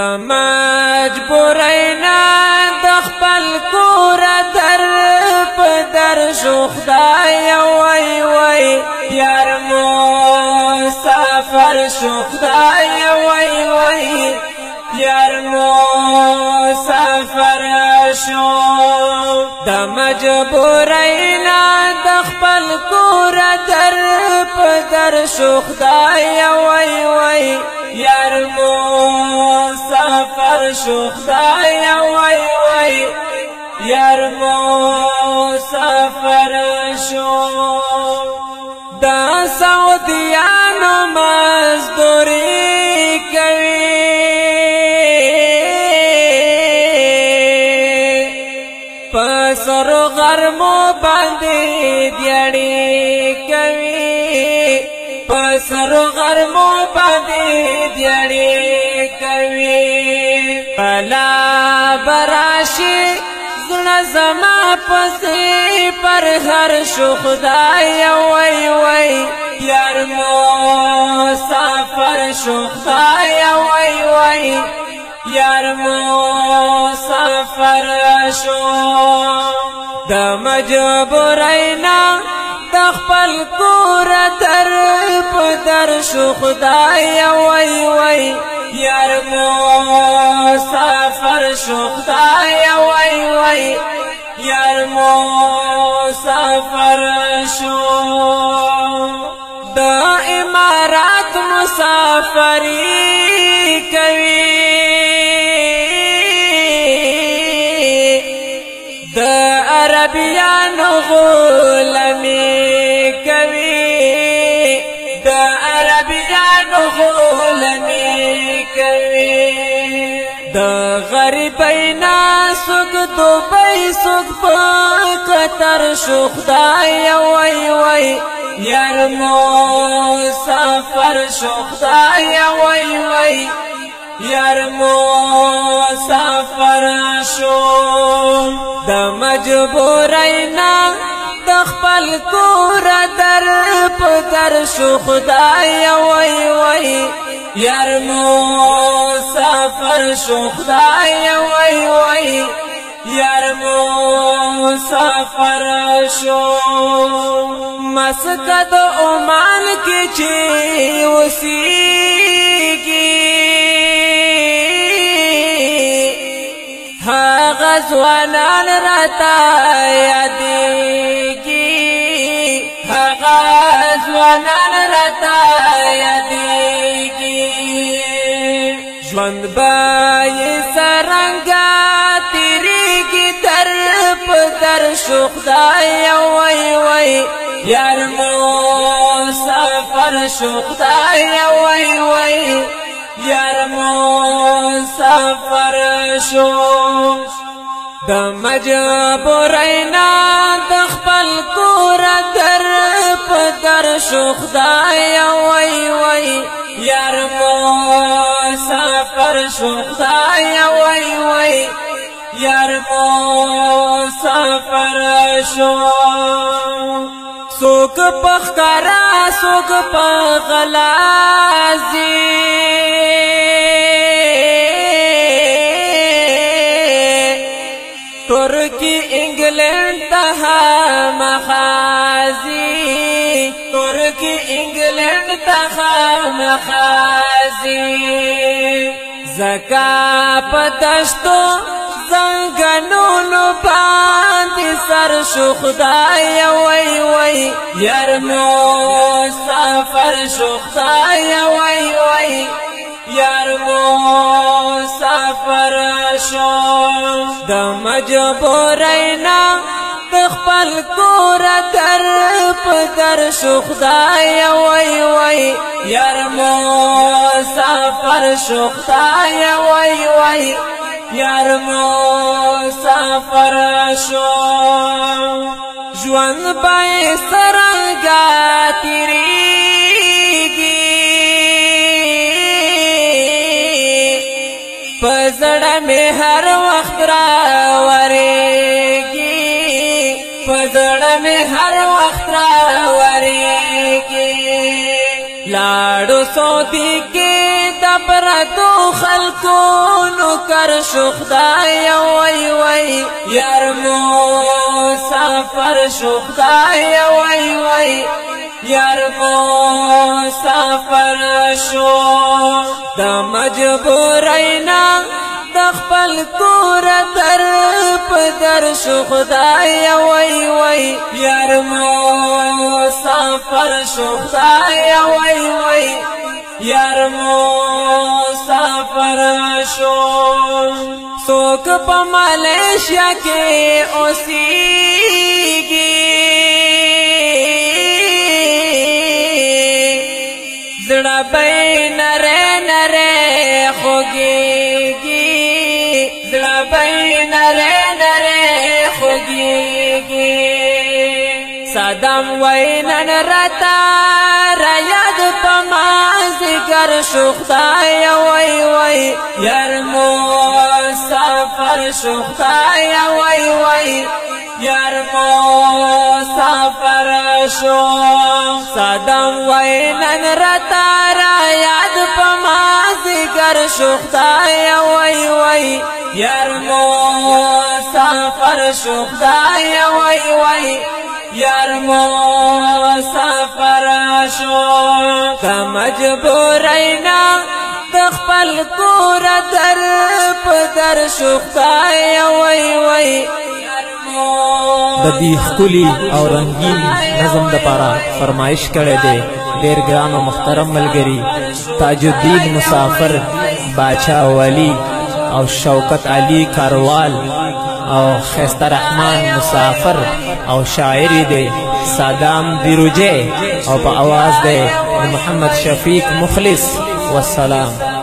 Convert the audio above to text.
مجبورینا د خپل کور در په در شو خدای وای وای یار مو سفر شو خدای وای وای یار مو سفر شو د مجبورینا د خپل کور در په در شو خدای وای وای خبر شو خدایا وای وای یار مو سفر شو دا سعودیانو مزدوری کوي پسر غرمو باندې دیړی کوي پسر غرمو باندې دیړی پسې پر هر شو خدای وای وای یار مو سفر شو خدای وای وای یار مو سفر شو د مجبورینا د خپل کور تر پدر شو خدای وای وای یار مو سفر شو خدای وای وای يا المسافر شو دا امارات مسافری کوي د عربيانو غلامي کوي د عربيانو غلامي کوي د غریبینا سوک دوبی سوک په قطر شو خدای وای وای یار مو سفر شو خدای وای وای یار مو سفر شو د مجبورینا د خپل کور در په در شو خدای وای وای یار مو سفر شو خدای وای وای یار مو سفر شو مسکد عمان کې چې وسیږي هغه ځوانان راته یادېږي هغه ځوانان ژوند به سرنګا تیریږي تر په در شو خدای وای وای یار مو سفر شو خدای وای وای یار مو سفر شو د مجبورینا د خپل کور در په در شو خدای وای وای یار مو سر شو خدایا وای وای یار مو سفر شو سوک پخکارا سوک پغلازی ترکی انگلینڈ تها مخازی ترکی انگلینڈ تها مخازی زکا پتشتو زنگنونو باندی سر شو خدای وی وی یرمو سفر شو خدای وی وی یرمو سفر شو د مجبورینا د خپل کور در په در شو خدای وی وی یرمو مسافر شو خدای وای وای یار مسافر شو ژوند پای سرنګ تیریږي پزړه می هر وخت را ورېږي پزړه می هر وخت را ورېږي لاړو سودی کې پرتو خلکو نو کر شخدای وای وای یار مو سفر شخدای وای وای یار مو سفر شو د مجبورینا د خپل کور در پدر شو خدای وای وای یار مو سفر شو خدای وای وای یار مسافر شو څوک په ملیشیا کې اوسېږي زړه به نره نره خوږېږي زړه به نره نره خوږېږي صدام وای نن راتا رایا پماز گر شخدای وی وی یرمو سفر شخدای وی وی یرمو سفر شو صدم وی نن رتا را یاد پماز گر شخدای وی وی یرمو سفر شخدای وی وی یار مو سفر شو که مجبور اینا د خپل کور در په در شو خدای وای وای د دې خولي او رنگین نظم د پاره فرمایش کړي دي ډېر ګران او محترم ملګری تاج الدین مسافر باچا ولی او شوکت علی کاروال او خسته رحمان مسافر او شاعری دی صدام بیروجه او په आवाज دی محمد شفیق مخلص والسلام